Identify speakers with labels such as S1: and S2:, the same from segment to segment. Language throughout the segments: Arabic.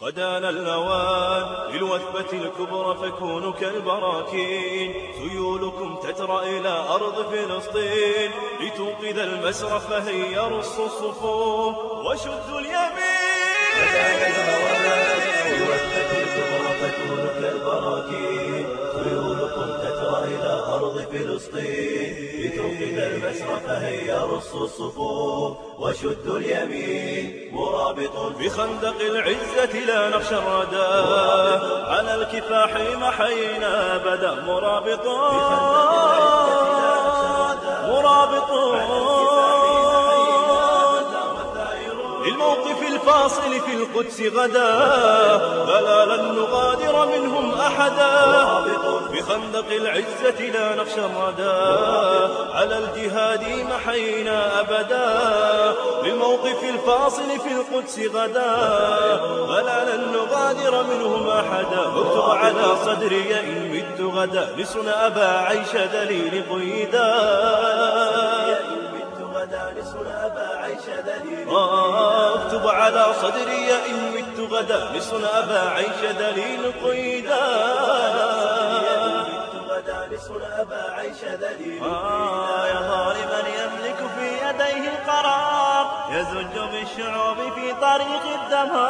S1: قد آن الأوان للوثبة الكبرى فكونوا كالبراكين. خيولكم تترى إلى أرض فلسطين. لتوقظ المسرى فهيا رصوا الصفوف وشدوا اليمين.
S2: قد آن الأوان للوثبة الكبرى فكونوا كالبراكين خيولكم تترى إلى أرض فلسطين لتوقظ المسرى فهيا رصوا الصفوف وشدوا اليمين مرابط.
S1: بخندق العزة لا نخشى الردى على الكفاح محينا بدا مرابط. الفاصل في القدس غدا فلا لن نغادر منهم أحدا. بخندق العزة لا نخشى الردى على الجهاد محينا أبدا. للموقف الفاصل في القدس غدا فلا لن نغادر منهم أحدا. اكتب على صدري إن مت غدا لسنا أبا عيش دليل قيدا. اكتب على صدري إن مت غدا لسنا أبا عيش دليل قيدا. آه يا ظالما يملك في يديه القرار. يزج بالشعوب في طريق الدمار.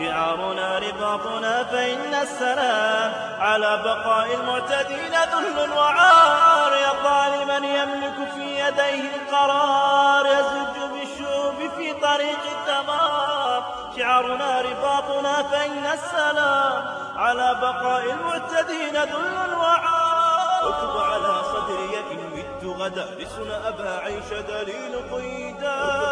S1: شعارنا رباطنا فإن السلام. على بقاء المعتدين ذل وعار. يا ظالما يملك في يديه القرار. يزج بالشعوب في طريق الدمار. شعارنا رباطنا فإن السلام. على بقاء المعتدين ذل وعار. اكتب على صدري إن مت غدا. لسنا أبا عيش دليل قيدا.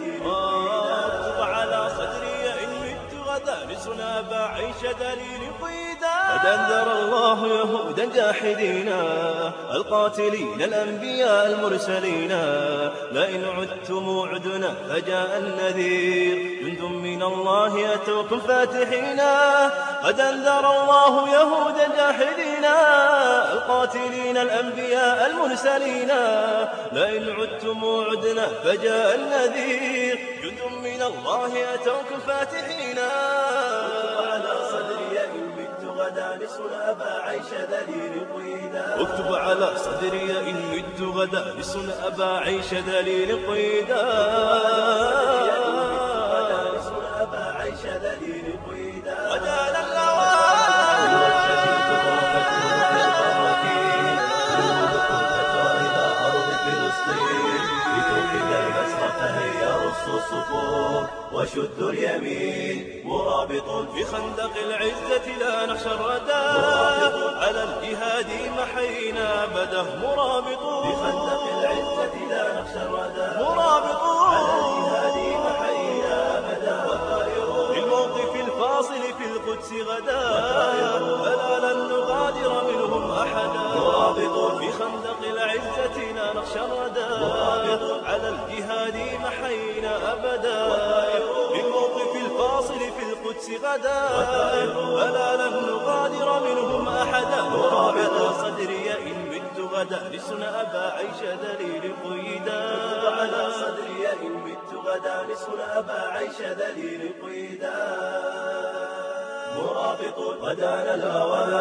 S2: اكتب على صدري إن مت غدا لسنا أبا عيش دليل قيدا.
S1: قد الله يهودا جاحدين القاتلين الأنبياء المرسلين. لئن عدتم عدنا فجاء النذير. جند من الله أتوكم فاتحين قد أنذر الله يهودا جاحدين القاتلين الأنبياء المرسلين. لئن عدتم عدنا فجاء النذير. جند من الله أتوكم فاتحين.
S2: على صدري إن مت غدا لسنا أبا عيش دليل قيدا.
S1: اكتب على صدري إن مت غدا لسنا أبا عيش دليل قيدا.
S2: الصفوف وشدوا اليمين مرابط
S1: بخندق العزة لا نخشى الردى على الجهاد محينا بده مرابط.
S2: بخندق العزة لا نخشى الردى
S1: مرابط.
S2: على الجهاد محينا بدا.
S1: للموقف الفاصل في القدس غدا. فلا لن نغادر منهم أحدا.
S2: مرابط.
S1: بخندق العزة لا نخشى الردى على الجهاد محينا أبدا. للموقف الفاصل في القدس غدا. فلا لن نغادر منهم أحدا. مرابط صدري إن مت غدا. لسنا أبا عيش دليل قيدا.
S2: على صدري إن مت غدا. لسنا أبا عيش دليل قيدا. مرابط غدانا الأوان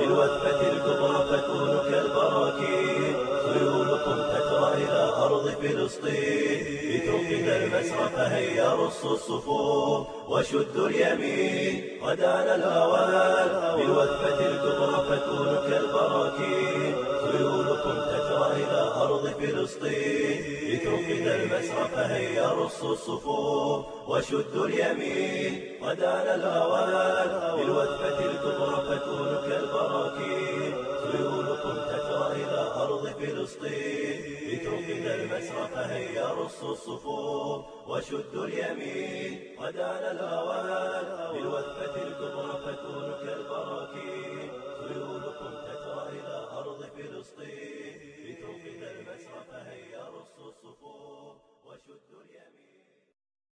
S2: للوثبة الكبرى فكونوا كالبراكين خيولكم تترى إلى أرض فلسطين. لتوقظ المسرى فهيا رصوا الصفوف وشدوا اليمين. غدانا الأوان للوثبة الكبرى فكونوا كالبراكين خيولكم تترى إلى أرض فلسطين. إلى المسرح فهيا رصوا الصفوف وشدوا اليمين قد على الأوان بالوثفة الكبرى فتون كالبراكين سيولكم تترى إلى أرض فلسطين لتوقد المسرح فهيا رصوا الصفوف وشدوا اليمين قد على الأوان بالوثفة الكبرى فتون كالبراكين